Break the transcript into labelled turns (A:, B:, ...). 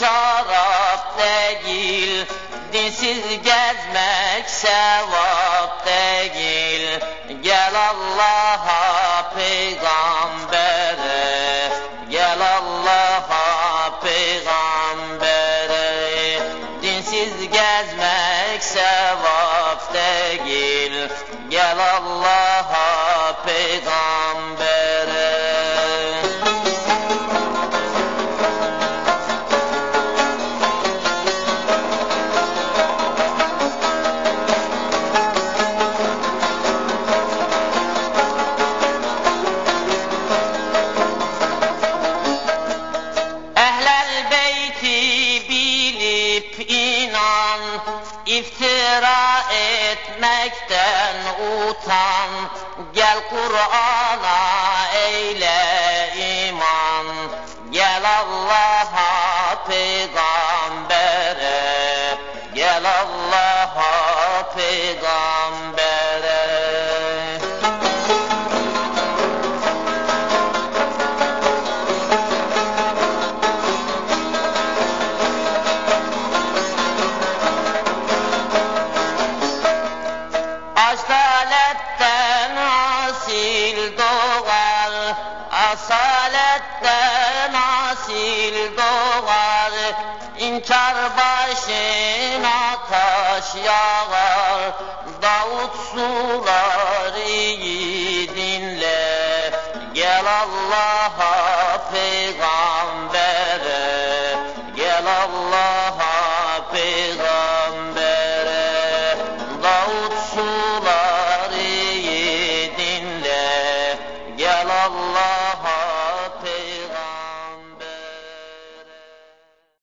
A: şarap değil Dinsiz gezmek sevap değil. Gel Allah'a peygambere. Gel Allah'a peygambere. Dinsiz gezmek sevap değil. Gel Allah'a iftira etmekten utan Gel Kur'an'a eyle iman. Gel Allah'a peygambere Gel Allah'a peygambere Cennetten asil doğar İnkar başına taş yağar. Davut sular iyi dinle Gel Allah'a